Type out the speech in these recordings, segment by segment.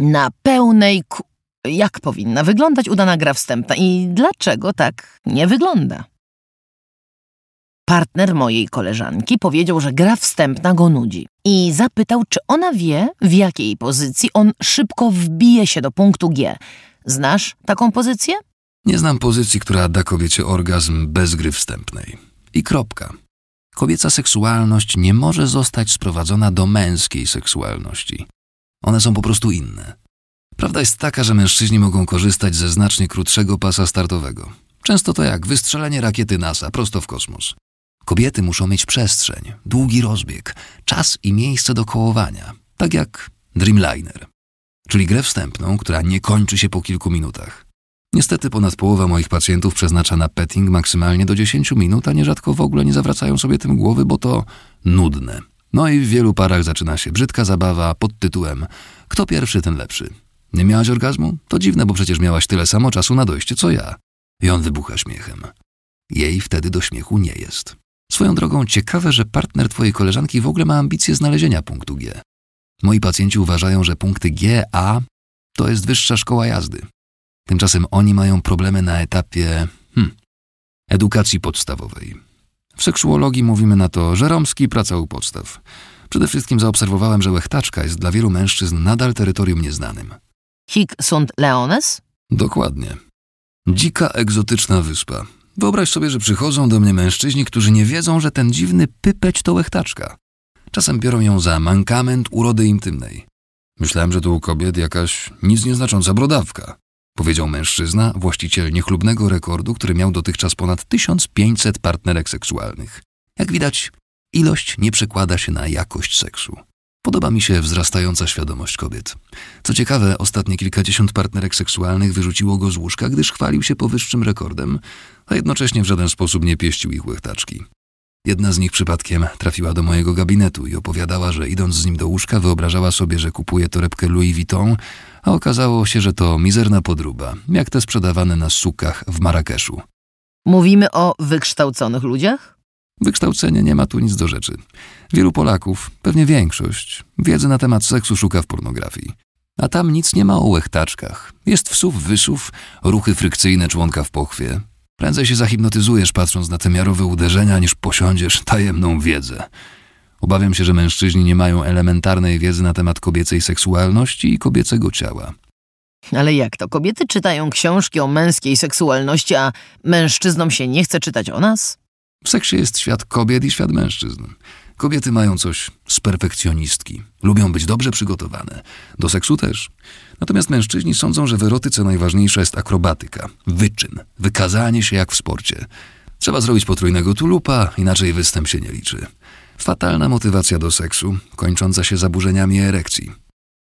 Na pełnej ku... Jak powinna wyglądać udana gra wstępna i dlaczego tak nie wygląda? Partner mojej koleżanki powiedział, że gra wstępna go nudzi i zapytał, czy ona wie, w jakiej pozycji on szybko wbije się do punktu G. Znasz taką pozycję? Nie znam pozycji, która da kobiecie orgazm bez gry wstępnej. I kropka. Kobieca seksualność nie może zostać sprowadzona do męskiej seksualności. One są po prostu inne. Prawda jest taka, że mężczyźni mogą korzystać ze znacznie krótszego pasa startowego. Często to jak wystrzelenie rakiety NASA prosto w kosmos. Kobiety muszą mieć przestrzeń, długi rozbieg, czas i miejsce do kołowania, tak jak Dreamliner, czyli grę wstępną, która nie kończy się po kilku minutach. Niestety ponad połowa moich pacjentów przeznacza na petting maksymalnie do 10 minut, a nierzadko w ogóle nie zawracają sobie tym głowy, bo to nudne. No i w wielu parach zaczyna się brzydka zabawa pod tytułem Kto pierwszy, ten lepszy. Nie miałaś orgazmu? To dziwne, bo przecież miałaś tyle samo czasu na dojście, co ja. I on wybucha śmiechem. Jej wtedy do śmiechu nie jest. Swoją drogą ciekawe, że partner twojej koleżanki w ogóle ma ambicje znalezienia punktu G. Moi pacjenci uważają, że punkty G, A to jest wyższa szkoła jazdy. Tymczasem oni mają problemy na etapie hmm, edukacji podstawowej. W seksuologii mówimy na to żeromski praca u podstaw. Przede wszystkim zaobserwowałem, że łechtaczka jest dla wielu mężczyzn nadal terytorium nieznanym. Hic sunt leones? Dokładnie. Dzika, egzotyczna wyspa. Wyobraź sobie, że przychodzą do mnie mężczyźni, którzy nie wiedzą, że ten dziwny pypeć to łechtaczka. Czasem biorą ją za mankament urody intymnej. Myślałem, że to u kobiet jakaś nic nieznacząca brodawka, powiedział mężczyzna, właściciel niechlubnego rekordu, który miał dotychczas ponad 1500 partnerek seksualnych. Jak widać, ilość nie przekłada się na jakość seksu. Podoba mi się wzrastająca świadomość kobiet. Co ciekawe, ostatnie kilkadziesiąt partnerek seksualnych wyrzuciło go z łóżka, gdyż chwalił się powyższym rekordem, a jednocześnie w żaden sposób nie pieścił ich łechtaczki. Jedna z nich przypadkiem trafiła do mojego gabinetu i opowiadała, że idąc z nim do łóżka wyobrażała sobie, że kupuje torebkę Louis Vuitton, a okazało się, że to mizerna podruba, jak te sprzedawane na sukach w Marrakeszu. Mówimy o wykształconych ludziach? Wykształcenie nie ma tu nic do rzeczy. Wielu Polaków, pewnie większość, wiedzy na temat seksu szuka w pornografii. A tam nic nie ma o łechtaczkach. Jest wsów, wysów, ruchy frykcyjne członka w pochwie. Prędzej się zahipnotyzujesz patrząc na te miarowe uderzenia, niż posiądziesz tajemną wiedzę. Obawiam się, że mężczyźni nie mają elementarnej wiedzy na temat kobiecej seksualności i kobiecego ciała. Ale jak to? Kobiety czytają książki o męskiej seksualności, a mężczyznom się nie chce czytać o nas? W seksie jest świat kobiet i świat mężczyzn. Kobiety mają coś z perfekcjonistki. Lubią być dobrze przygotowane. Do seksu też. Natomiast mężczyźni sądzą, że w erotyce najważniejsza jest akrobatyka, wyczyn, wykazanie się jak w sporcie. Trzeba zrobić potrójnego tulupa, inaczej występ się nie liczy. Fatalna motywacja do seksu, kończąca się zaburzeniami erekcji.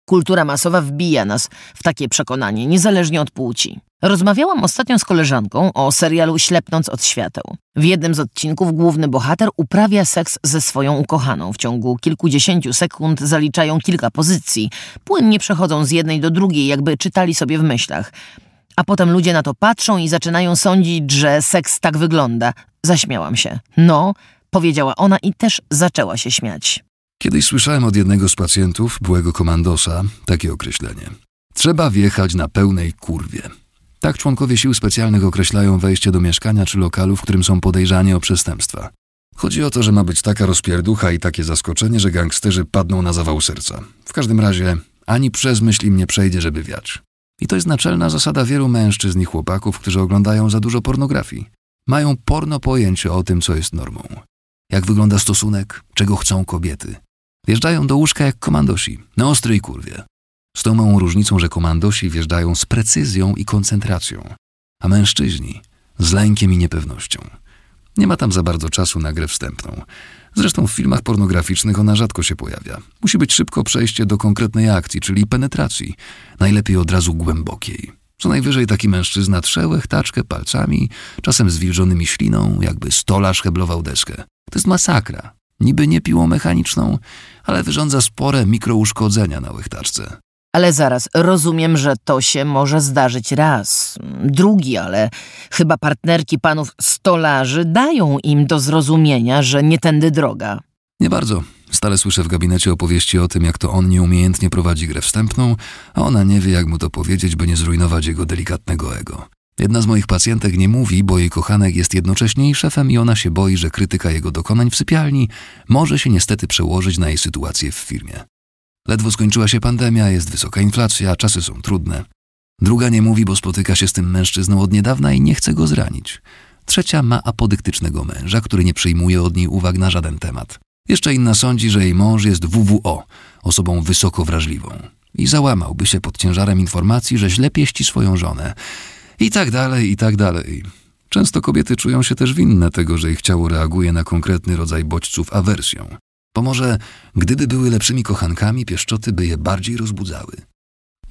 Kultura masowa wbija nas w takie przekonanie, niezależnie od płci. Rozmawiałam ostatnio z koleżanką o serialu Ślepnąc od świateł. W jednym z odcinków główny bohater uprawia seks ze swoją ukochaną. W ciągu kilkudziesięciu sekund zaliczają kilka pozycji. Płynnie przechodzą z jednej do drugiej, jakby czytali sobie w myślach. A potem ludzie na to patrzą i zaczynają sądzić, że seks tak wygląda. Zaśmiałam się. No, powiedziała ona i też zaczęła się śmiać. Kiedyś słyszałem od jednego z pacjentów, byłego komandosa, takie określenie. Trzeba wjechać na pełnej kurwie. Tak członkowie sił specjalnych określają wejście do mieszkania czy lokalu, w którym są podejrzani o przestępstwa. Chodzi o to, że ma być taka rozpierducha i takie zaskoczenie, że gangsterzy padną na zawał serca. W każdym razie ani przez myśl im nie przejdzie, żeby wiać. I to jest naczelna zasada wielu mężczyzn i chłopaków, którzy oglądają za dużo pornografii. Mają porno pojęcie o tym, co jest normą. Jak wygląda stosunek, czego chcą kobiety. Wjeżdżają do łóżka jak komandosi, na ostrej kurwie. Z tą małą różnicą, że komandosi wjeżdżają z precyzją i koncentracją, a mężczyźni z lękiem i niepewnością. Nie ma tam za bardzo czasu na grę wstępną. Zresztą w filmach pornograficznych ona rzadko się pojawia. Musi być szybko przejście do konkretnej akcji, czyli penetracji, najlepiej od razu głębokiej. Co najwyżej taki mężczyzna trzełech taczkę palcami, czasem zwilżonymi śliną, jakby stolarz heblował deskę. To jest masakra. Niby nie piłą mechaniczną, ale wyrządza spore mikrouszkodzenia na łechtaczce. Ale zaraz, rozumiem, że to się może zdarzyć raz, drugi, ale chyba partnerki panów stolarzy dają im do zrozumienia, że nie tędy droga. Nie bardzo. Stale słyszę w gabinecie opowieści o tym, jak to on nieumiejętnie prowadzi grę wstępną, a ona nie wie, jak mu to powiedzieć, by nie zrujnować jego delikatnego ego. Jedna z moich pacjentek nie mówi, bo jej kochanek jest jednocześnie jej szefem i ona się boi, że krytyka jego dokonań w sypialni może się niestety przełożyć na jej sytuację w firmie. Ledwo skończyła się pandemia, jest wysoka inflacja, czasy są trudne. Druga nie mówi, bo spotyka się z tym mężczyzną od niedawna i nie chce go zranić. Trzecia ma apodyktycznego męża, który nie przyjmuje od niej uwag na żaden temat. Jeszcze inna sądzi, że jej mąż jest WWO, osobą wysoko wrażliwą. I załamałby się pod ciężarem informacji, że źle pieści swoją żonę. I tak dalej, i tak dalej. Często kobiety czują się też winne tego, że ich ciało reaguje na konkretny rodzaj bodźców awersją. Bo może, gdyby były lepszymi kochankami, pieszczoty by je bardziej rozbudzały.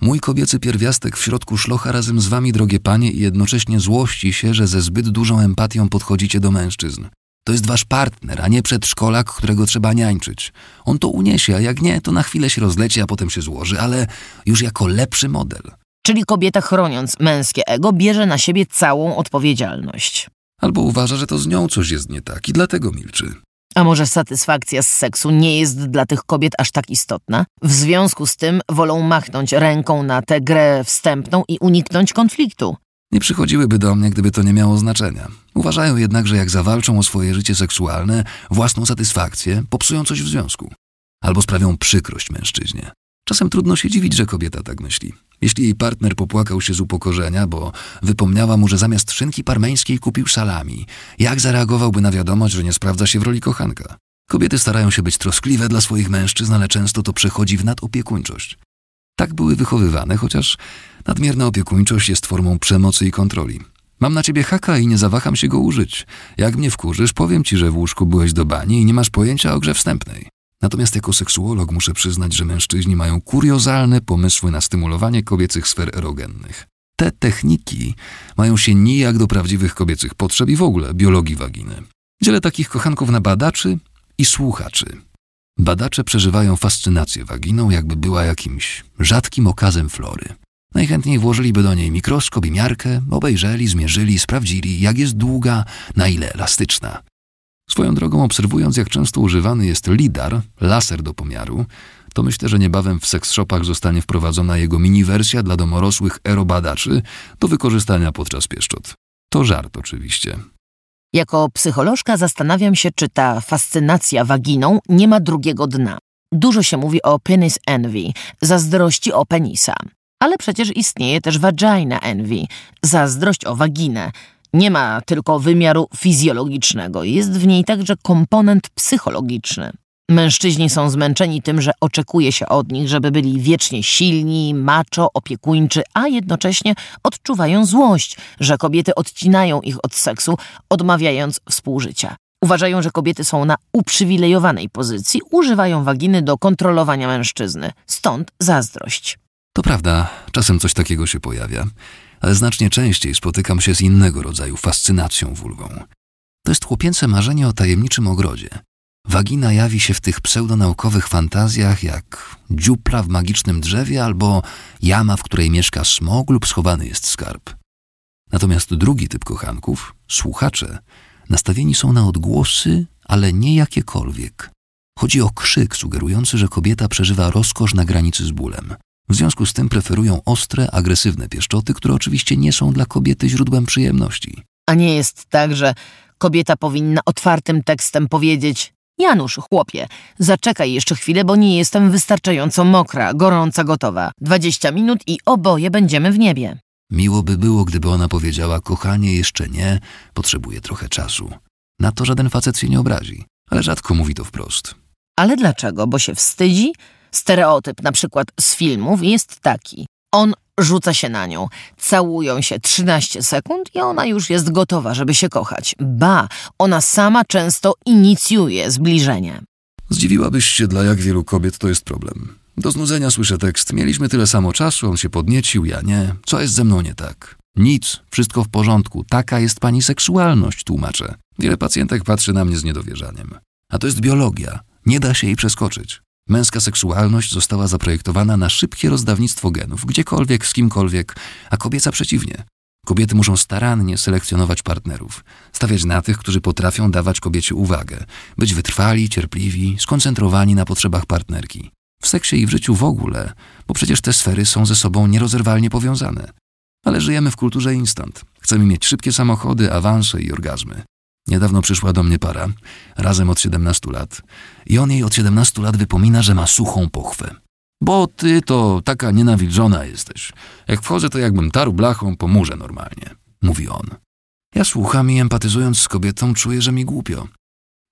Mój kobiecy pierwiastek w środku szlocha razem z wami, drogie panie, i jednocześnie złości się, że ze zbyt dużą empatią podchodzicie do mężczyzn. To jest wasz partner, a nie przedszkolak, którego trzeba niańczyć. On to uniesie, a jak nie, to na chwilę się rozleci, a potem się złoży, ale już jako lepszy model. Czyli kobieta chroniąc męskie ego bierze na siebie całą odpowiedzialność. Albo uważa, że to z nią coś jest nie tak i dlatego milczy. A może satysfakcja z seksu nie jest dla tych kobiet aż tak istotna? W związku z tym wolą machnąć ręką na tę grę wstępną i uniknąć konfliktu. Nie przychodziłyby do mnie, gdyby to nie miało znaczenia. Uważają jednak, że jak zawalczą o swoje życie seksualne, własną satysfakcję, popsują coś w związku. Albo sprawią przykrość mężczyźnie. Czasem trudno się dziwić, że kobieta tak myśli. Jeśli jej partner popłakał się z upokorzenia, bo wypomniała mu, że zamiast szynki parmeńskiej kupił salami, jak zareagowałby na wiadomość, że nie sprawdza się w roli kochanka? Kobiety starają się być troskliwe dla swoich mężczyzn, ale często to przechodzi w nadopiekuńczość. Tak były wychowywane, chociaż nadmierna opiekuńczość jest formą przemocy i kontroli. Mam na ciebie haka i nie zawaham się go użyć. Jak mnie wkurzysz, powiem ci, że w łóżku byłeś do bani i nie masz pojęcia o grze wstępnej. Natomiast jako seksuolog muszę przyznać, że mężczyźni mają kuriozalne pomysły na stymulowanie kobiecych sfer erogennych. Te techniki mają się nijak do prawdziwych kobiecych potrzeb i w ogóle biologii waginy. Dzielę takich kochanków na badaczy i słuchaczy. Badacze przeżywają fascynację waginą, jakby była jakimś rzadkim okazem flory. Najchętniej włożyliby do niej mikroskop i miarkę, obejrzeli, zmierzyli, sprawdzili, jak jest długa, na ile elastyczna. Swoją drogą, obserwując, jak często używany jest lidar, laser do pomiaru, to myślę, że niebawem w seks shopach zostanie wprowadzona jego mini-wersja dla domorosłych aerobadaczy do wykorzystania podczas pieszczot. To żart oczywiście. Jako psycholożka zastanawiam się, czy ta fascynacja waginą nie ma drugiego dna. Dużo się mówi o penis envy, zazdrości o penisa. Ale przecież istnieje też vagina envy, zazdrość o waginę. Nie ma tylko wymiaru fizjologicznego, jest w niej także komponent psychologiczny. Mężczyźni są zmęczeni tym, że oczekuje się od nich, żeby byli wiecznie silni, macho, opiekuńczy, a jednocześnie odczuwają złość, że kobiety odcinają ich od seksu, odmawiając współżycia. Uważają, że kobiety są na uprzywilejowanej pozycji, używają waginy do kontrolowania mężczyzny. Stąd zazdrość. To prawda, czasem coś takiego się pojawia, ale znacznie częściej spotykam się z innego rodzaju fascynacją wulwą. To jest chłopięce marzenie o tajemniczym ogrodzie. Wagina jawi się w tych pseudonaukowych fantazjach jak dziupla w magicznym drzewie albo jama, w której mieszka smog lub schowany jest skarb. Natomiast drugi typ kochanków, słuchacze, nastawieni są na odgłosy, ale nie jakiekolwiek. Chodzi o krzyk sugerujący, że kobieta przeżywa rozkosz na granicy z bólem. W związku z tym preferują ostre, agresywne pieszczoty, które oczywiście nie są dla kobiety źródłem przyjemności. A nie jest tak, że kobieta powinna otwartym tekstem powiedzieć: Janusz, chłopie, zaczekaj jeszcze chwilę, bo nie jestem wystarczająco mokra, gorąca, gotowa. Dwadzieścia minut i oboje będziemy w niebie. Miło by było, gdyby ona powiedziała: Kochanie, jeszcze nie, potrzebuję trochę czasu. Na to żaden facet się nie obrazi, ale rzadko mówi to wprost. Ale dlaczego? Bo się wstydzi? Stereotyp na przykład z filmów jest taki. On rzuca się na nią, całują się 13 sekund i ona już jest gotowa, żeby się kochać. Ba, ona sama często inicjuje zbliżenie. Zdziwiłabyś się, dla jak wielu kobiet to jest problem. Do znudzenia słyszę tekst: Mieliśmy tyle samo czasu, on się podniecił, ja nie. Co jest ze mną nie tak? Nic, wszystko w porządku. Taka jest pani seksualność, tłumaczę. Wiele pacjentek patrzy na mnie z niedowierzaniem. A to jest biologia. Nie da się jej przeskoczyć. Męska seksualność została zaprojektowana na szybkie rozdawnictwo genów, gdziekolwiek, z kimkolwiek, a kobieca przeciwnie. Kobiety muszą starannie selekcjonować partnerów, stawiać na tych, którzy potrafią dawać kobiecie uwagę, być wytrwali, cierpliwi, skoncentrowani na potrzebach partnerki. W seksie i w życiu w ogóle, bo przecież te sfery są ze sobą nierozerwalnie powiązane. Ale żyjemy w kulturze instant. Chcemy mieć szybkie samochody, awanse i orgazmy. Niedawno przyszła do mnie para, razem od 17 lat, i on jej od 17 lat wypomina, że ma suchą pochwę. Bo ty to taka nienawilżona jesteś. Jak wchodzę, to jakbym tarł blachą po murze normalnie, mówi on. Ja słucham i empatyzując z kobietą czuję, że mi głupio.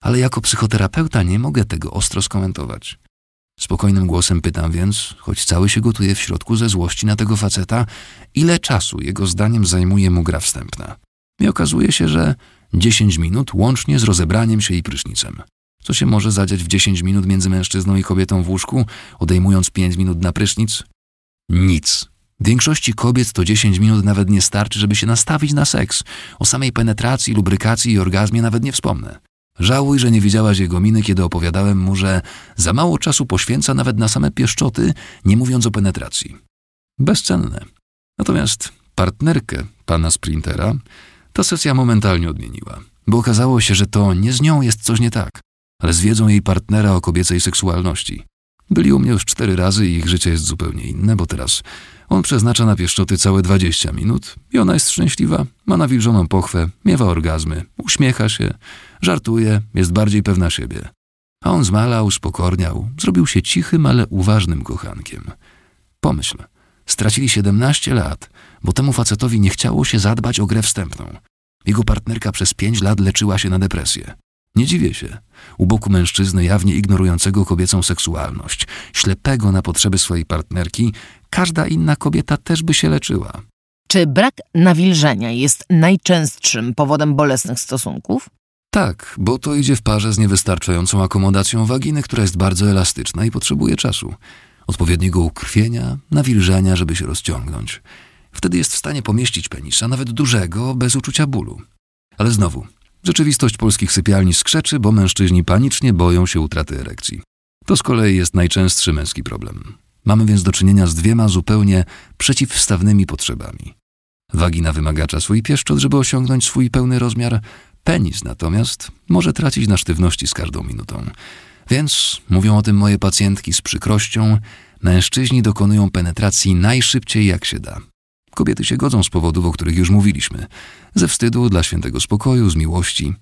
Ale jako psychoterapeuta nie mogę tego ostro skomentować. Spokojnym głosem pytam więc, choć cały się gotuje w środku ze złości na tego faceta, ile czasu jego zdaniem zajmuje mu gra wstępna. I okazuje się, że 10 minut łącznie z rozebraniem się i prysznicem. Co się może zadziać w 10 minut między mężczyzną i kobietą w łóżku, odejmując 5 minut na prysznic? Nic. Większości kobiet to 10 minut nawet nie starczy, żeby się nastawić na seks. O samej penetracji, lubrykacji i orgazmie nawet nie wspomnę. Żałuj, że nie widziałaś jego miny, kiedy opowiadałem mu, że za mało czasu poświęca nawet na same pieszczoty, nie mówiąc o penetracji. Bezcenne. Natomiast partnerkę pana sprintera ta sesja momentalnie odmieniła, bo okazało się, że to nie z nią jest coś nie tak, ale z wiedzą jej partnera o kobiecej seksualności. Byli u mnie już cztery razy i ich życie jest zupełnie inne, bo teraz on przeznacza na pieszczoty całe 20 minut i ona jest szczęśliwa, ma nawilżoną pochwę, miewa orgazmy, uśmiecha się, żartuje, jest bardziej pewna siebie. A on zmalał, spokorniał, zrobił się cichym, ale uważnym kochankiem. Pomyśl, stracili 17 lat, bo temu facetowi nie chciało się zadbać o grę wstępną. Jego partnerka przez 5 lat leczyła się na depresję. Nie dziwię się. U boku mężczyzny jawnie ignorującego kobiecą seksualność, ślepego na potrzeby swojej partnerki, każda inna kobieta też by się leczyła. Czy brak nawilżenia jest najczęstszym powodem bolesnych stosunków? Tak, bo to idzie w parze z niewystarczającą akomodacją waginy, która jest bardzo elastyczna i potrzebuje czasu. Odpowiedniego ukrwienia, nawilżenia, żeby się rozciągnąć. Wtedy jest w stanie pomieścić penisa, nawet dużego, bez uczucia bólu. Ale znowu, rzeczywistość polskich sypialni skrzeczy, bo mężczyźni panicznie boją się utraty erekcji. To z kolei jest najczęstszy męski problem. Mamy więc do czynienia z dwiema zupełnie przeciwstawnymi potrzebami. Wagina wymaga czasu i pieszczot, żeby osiągnąć swój pełny rozmiar, penis natomiast może tracić na sztywności z każdą minutą. Więc, mówią o tym moje pacjentki z przykrością, mężczyźni dokonują penetracji najszybciej jak się da. Kobiety się godzą z powodów, o których już mówiliśmy. Ze wstydu, dla świętego spokoju, z miłości.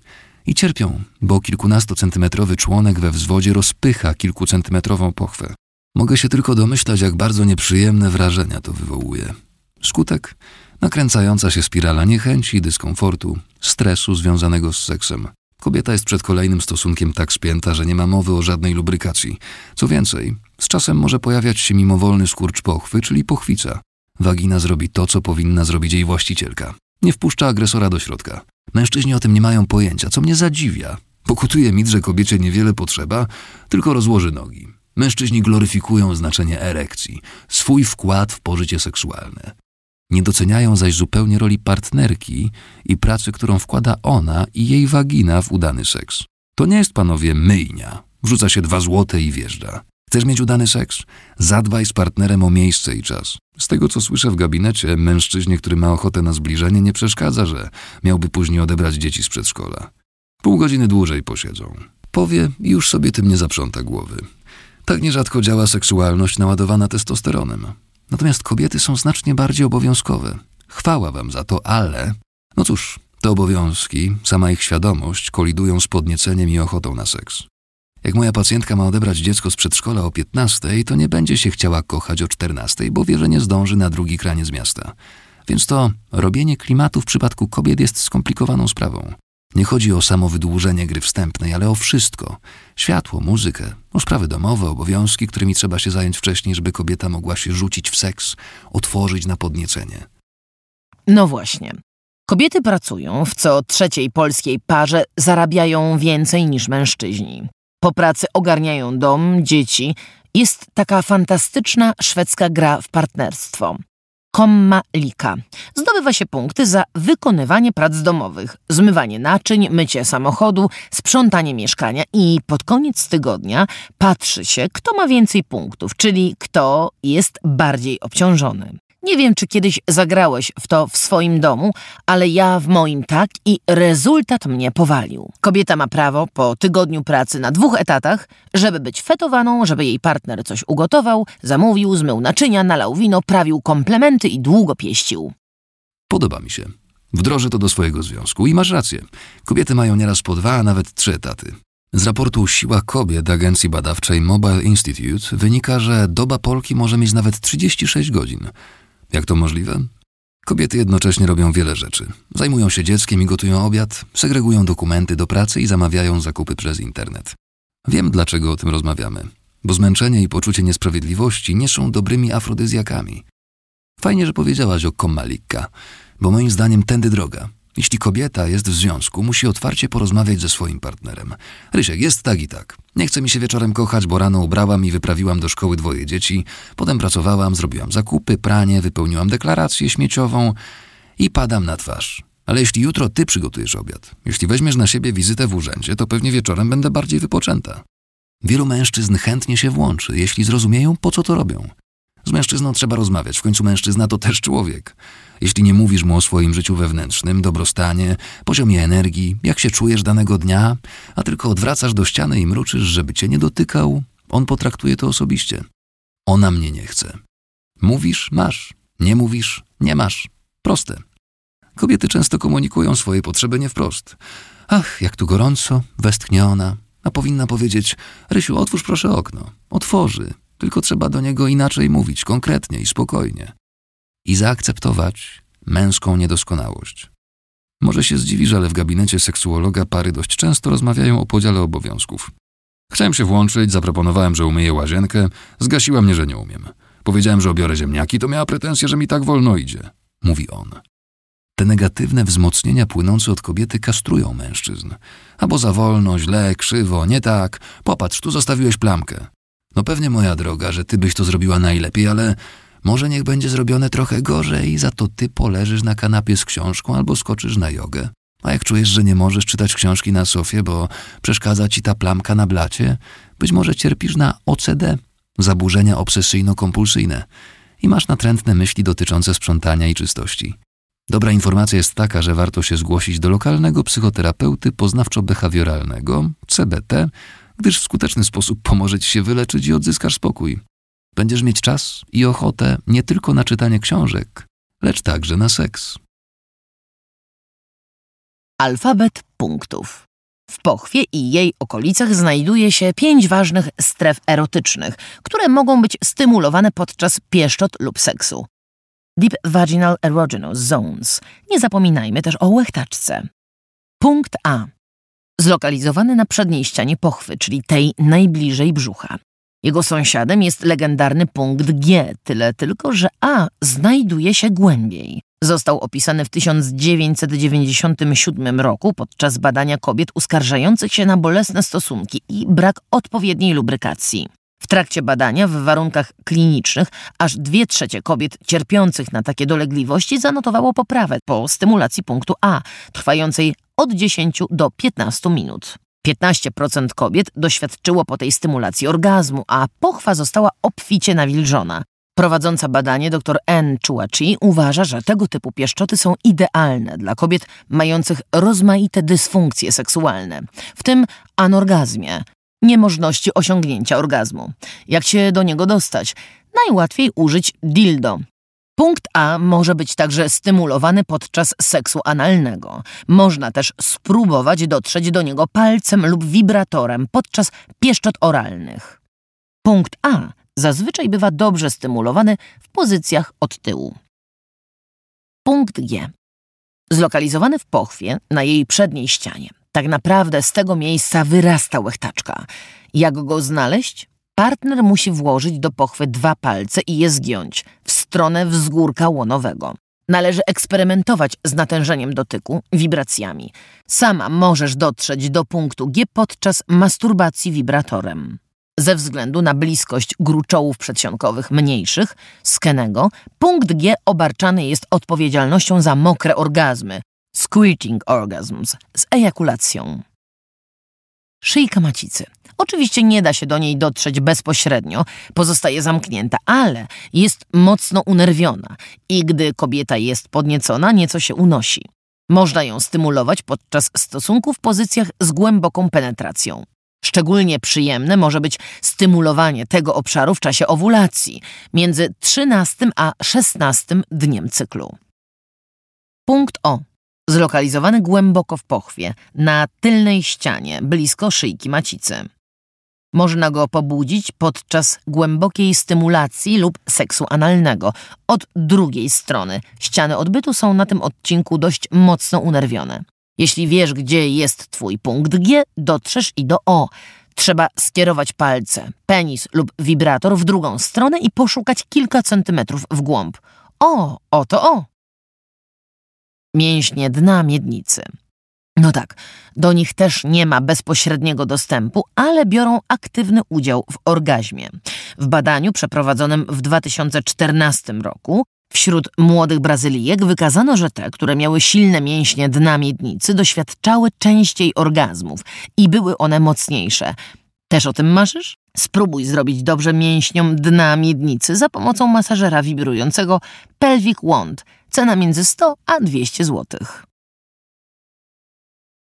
I cierpią, bo kilkunastocentymetrowy członek we wzwodzie rozpycha kilkucentymetrową pochwę. Mogę się tylko domyślać, jak bardzo nieprzyjemne wrażenia to wywołuje. Skutek? Nakręcająca się spirala niechęci, dyskomfortu, stresu związanego z seksem. Kobieta jest przed kolejnym stosunkiem tak spięta, że nie ma mowy o żadnej lubrykacji. Co więcej, z czasem może pojawiać się mimowolny skurcz pochwy, czyli pochwica. Wagina zrobi to, co powinna zrobić jej właścicielka. Nie wpuszcza agresora do środka. Mężczyźni o tym nie mają pojęcia, co mnie zadziwia. Pokutuje mit, że kobiecie niewiele potrzeba, tylko rozłoży nogi. Mężczyźni gloryfikują znaczenie erekcji, swój wkład w pożycie seksualne. Nie doceniają zaś zupełnie roli partnerki i pracy, którą wkłada ona i jej wagina w udany seks. To nie jest, panowie, myjnia. Wrzuca się dwa złote i wjeżdża. Chcesz mieć udany seks? Zadbaj z partnerem o miejsce i czas. Z tego, co słyszę w gabinecie, mężczyźnie, który ma ochotę na zbliżenie, nie przeszkadza, że miałby później odebrać dzieci z przedszkola. Pół godziny dłużej posiedzą. Powie i już sobie tym nie zaprząta głowy. Tak nierzadko działa seksualność naładowana testosteronem. Natomiast kobiety są znacznie bardziej obowiązkowe. Chwała wam za to, ale... No cóż, te obowiązki, sama ich świadomość kolidują z podnieceniem i ochotą na seks. Jak moja pacjentka ma odebrać dziecko z przedszkola o 15, to nie będzie się chciała kochać o 14, bo wie, że nie zdąży na drugi kraniec miasta. Więc to robienie klimatu w przypadku kobiet jest skomplikowaną sprawą. Nie chodzi o samo wydłużenie gry wstępnej, ale o wszystko. Światło, muzykę, o sprawy domowe, obowiązki, którymi trzeba się zająć wcześniej, żeby kobieta mogła się rzucić w seks, otworzyć na podniecenie. No właśnie. Kobiety pracują w co trzeciej polskiej parze, zarabiają więcej niż mężczyźni. Po pracy ogarniają dom, dzieci. Jest taka fantastyczna szwedzka gra w partnerstwo. Komma Lika. Zdobywa się punkty za wykonywanie prac domowych, zmywanie naczyń, mycie samochodu, sprzątanie mieszkania i pod koniec tygodnia patrzy się, kto ma więcej punktów, czyli kto jest bardziej obciążony. Nie wiem, czy kiedyś zagrałeś w to w swoim domu, ale ja w moim tak i rezultat mnie powalił. Kobieta ma prawo po tygodniu pracy na dwóch etatach, żeby być fetowaną, żeby jej partner coś ugotował, zamówił, zmył naczynia, nalał wino, prawił komplementy i długo pieścił. Podoba mi się. Wdrożę to do swojego związku i masz rację. Kobiety mają nieraz po dwa, a nawet trzy etaty. Z raportu Siła Kobiet agencji badawczej Mobile Institute wynika, że doba Polki może mieć nawet 36 godzin. Jak to możliwe? Kobiety jednocześnie robią wiele rzeczy. Zajmują się dzieckiem i gotują obiad, segregują dokumenty do pracy i zamawiają zakupy przez internet. Wiem, dlaczego o tym rozmawiamy. Bo zmęczenie i poczucie niesprawiedliwości nie są dobrymi afrodyzjakami. Fajnie, że powiedziałaś o Komalikka, bo moim zdaniem tędy droga. Jeśli kobieta jest w związku, musi otwarcie porozmawiać ze swoim partnerem. Rysiek, jest tak i tak. Nie chce mi się wieczorem kochać, bo rano ubrałam i wyprawiłam do szkoły dwoje dzieci, potem pracowałam, zrobiłam zakupy, pranie, wypełniłam deklarację śmieciową i padam na twarz. Ale jeśli jutro ty przygotujesz obiad, jeśli weźmiesz na siebie wizytę w urzędzie, to pewnie wieczorem będę bardziej wypoczęta. Wielu mężczyzn chętnie się włączy, jeśli zrozumieją, po co to robią. Z mężczyzną trzeba rozmawiać, w końcu mężczyzna to też człowiek. Jeśli nie mówisz mu o swoim życiu wewnętrznym, dobrostanie, poziomie energii, jak się czujesz danego dnia, a tylko odwracasz do ściany i mruczysz, żeby cię nie dotykał, on potraktuje to osobiście. Ona mnie nie chce. Mówisz, masz. Nie mówisz, nie masz. Proste. Kobiety często komunikują swoje potrzeby nie wprost. Ach, jak tu gorąco, westchniona, a powinna powiedzieć: Rysiu, otwórz proszę okno. Otworzy, tylko trzeba do niego inaczej mówić, konkretnie i spokojnie. I zaakceptować męską niedoskonałość. Może się zdziwisz, ale w gabinecie seksuologa pary dość często rozmawiają o podziale obowiązków. Chciałem się włączyć, zaproponowałem, że umyję łazienkę, zgasiła mnie, że nie umiem. Powiedziałem, że obiorę ziemniaki, to miała pretensję, że mi tak wolno idzie, mówi on. Te negatywne wzmocnienia płynące od kobiety kastrują mężczyzn. Albo za wolno, źle, krzywo, nie tak. Popatrz, tu zostawiłeś plamkę. No pewnie, moja droga, że ty byś to zrobiła najlepiej, ale może niech będzie zrobione trochę gorzej, za to ty poleżysz na kanapie z książką albo skoczysz na jogę. A jak czujesz, że nie możesz czytać książki na sofie, bo przeszkadza ci ta plamka na blacie, być może cierpisz na OCD, zaburzenia obsesyjno-kompulsyjne i masz natrętne myśli dotyczące sprzątania i czystości. Dobra informacja jest taka, że warto się zgłosić do lokalnego psychoterapeuty poznawczo-behawioralnego, CBT, gdyż w skuteczny sposób pomoże ci się wyleczyć i odzyskasz spokój. Będziesz mieć czas i ochotę nie tylko na czytanie książek, lecz także na seks. Alfabet punktów. W pochwie i jej okolicach znajduje się pięć ważnych stref erotycznych, które mogą być stymulowane podczas pieszczot lub seksu. Deep Vaginal Erogenous Zones. Nie zapominajmy też o łechtaczce. Punkt A. Zlokalizowany na przedniej ścianie pochwy, czyli tej najbliżej brzucha. Jego sąsiadem jest legendarny punkt G, tyle tylko, że A znajduje się głębiej. Został opisany w 1997 roku podczas badania kobiet uskarżających się na bolesne stosunki i brak odpowiedniej lubrykacji. W trakcie badania w warunkach klinicznych aż dwie trzecie kobiet cierpiących na takie dolegliwości zanotowało poprawę po stymulacji punktu A, trwającej od 10 do 15 minut. 15% kobiet doświadczyło po tej stymulacji orgazmu, a pochwa została obficie nawilżona. Prowadząca badanie dr N. Chuachi uważa, że tego typu pieszczoty są idealne dla kobiet mających rozmaite dysfunkcje seksualne, w tym anorgazmie, niemożności osiągnięcia orgazmu. Jak się do niego dostać? Najłatwiej użyć dildo. Punkt A może być także stymulowany podczas seksu analnego. Można też spróbować dotrzeć do niego palcem lub wibratorem podczas pieszczot oralnych. Punkt A zazwyczaj bywa dobrze stymulowany w pozycjach od tyłu. Punkt G. Zlokalizowany w pochwie na jej przedniej ścianie. Tak naprawdę z tego miejsca wyrasta łechtaczka. Jak go znaleźć? Partner musi włożyć do pochwy dwa palce i je zgiąć w stronę wzgórka łonowego. Należy eksperymentować z natężeniem dotyku, wibracjami. Sama możesz dotrzeć do punktu G podczas masturbacji wibratorem. Ze względu na bliskość gruczołów przedsionkowych mniejszych, skenego, punkt G obarczany jest odpowiedzialnością za mokre orgazmy, squirting orgasms, z ejakulacją. Szyjka macicy. Oczywiście nie da się do niej dotrzeć bezpośrednio, pozostaje zamknięta, ale jest mocno unerwiona i gdy kobieta jest podniecona, nieco się unosi. Można ją stymulować podczas stosunku w pozycjach z głęboką penetracją. Szczególnie przyjemne może być stymulowanie tego obszaru w czasie owulacji, między 13 a 16 dniem cyklu. Punkt O. Zlokalizowany głęboko w pochwie, na tylnej ścianie, blisko szyjki macicy. Można go pobudzić podczas głębokiej stymulacji lub seksu analnego. Od drugiej strony ściany odbytu są na tym odcinku dość mocno unerwione. Jeśli wiesz, gdzie jest twój punkt G, dotrzesz i do O. Trzeba skierować palce, penis lub wibrator w drugą stronę i poszukać kilka centymetrów w głąb. O, oto O. Mięśnie dna miednicy. No tak, do nich też nie ma bezpośredniego dostępu, ale biorą aktywny udział w orgazmie. W badaniu przeprowadzonym w 2014 roku wśród młodych Brazylijek wykazano, że te, które miały silne mięśnie dna miednicy, doświadczały częściej orgazmów i były one mocniejsze. Też o tym marzysz? Spróbuj zrobić dobrze mięśniom dna miednicy za pomocą masażera wibrującego Pelvic Wand. Cena między 100 a 200 złotych.